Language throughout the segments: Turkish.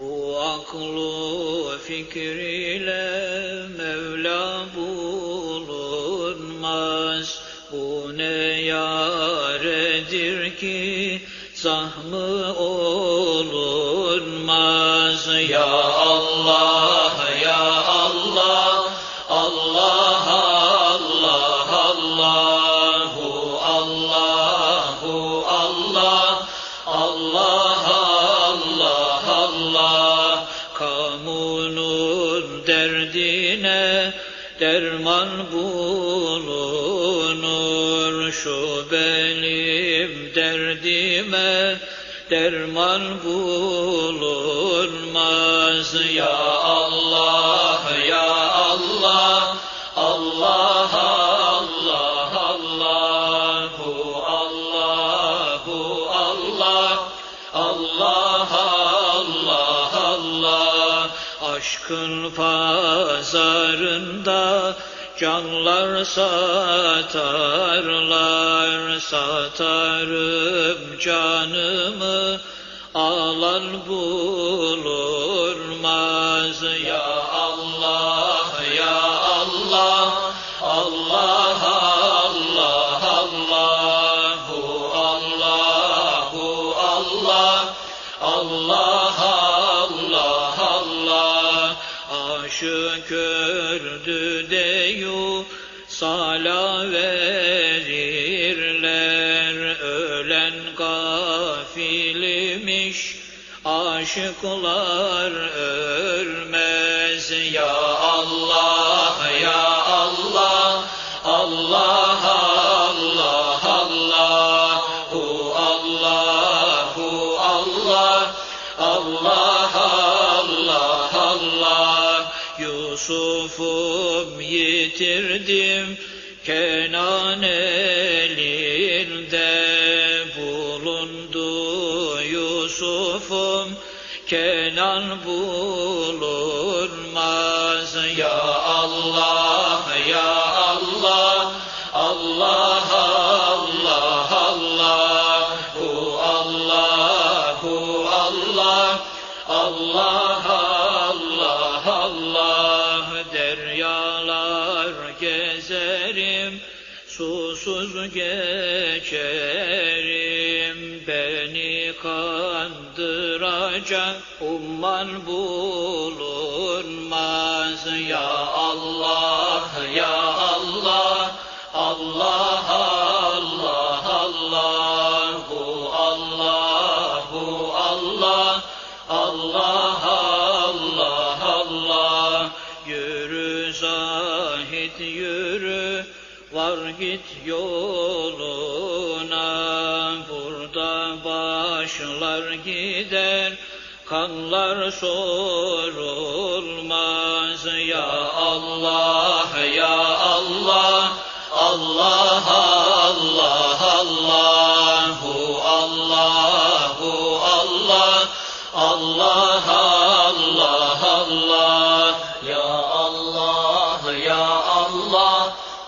Bu aklı fikriyle Mevla bulunmaz. Bu ne yaredir ki zahmı olunmaz. Ya Allah, derman bulunur. Şu benim derdime derman bulunmaz. Ya Allah, Aşkın pazarında canlar satarlar, satarım canımı alan bulunmaz. Ya Allah, Ya Allah, Allah, Allah, Allahu, Allahu, Allah, Allah, Allah, Aşık öldü deyu sala verirler ölen gafilmiş aşıklar ölmez. Ya Allah ya Allah Allah Allah Allahu Allahu Allah Allah Allah Yusuf'um yitirdim Kenan elinde bulundu Yusuf'um Kenan bulunmaz. Ya Allah Ya Allah Allah Allah Allahu Allahu Allah Allah Allah Allah susuz geçerim beni kandıracak umman bulunmaz. Ya Allah ya Allah Allah Allah Allahu Allahu Allah Allah Allah Allah. Yürü zahit yürü var git yoluna burada başlar gider. Kanlar sorulmaz ya Allah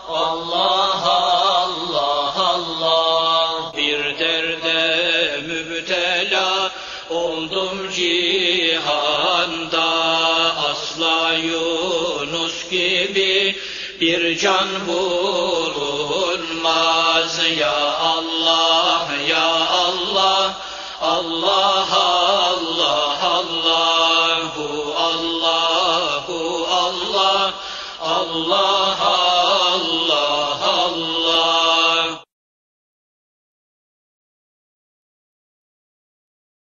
Allah Allah Allah. Bir derde mübtela oldum cihanda. Asla Yunus gibi bir can bulunmaz. Ya Allah ya Allah Allah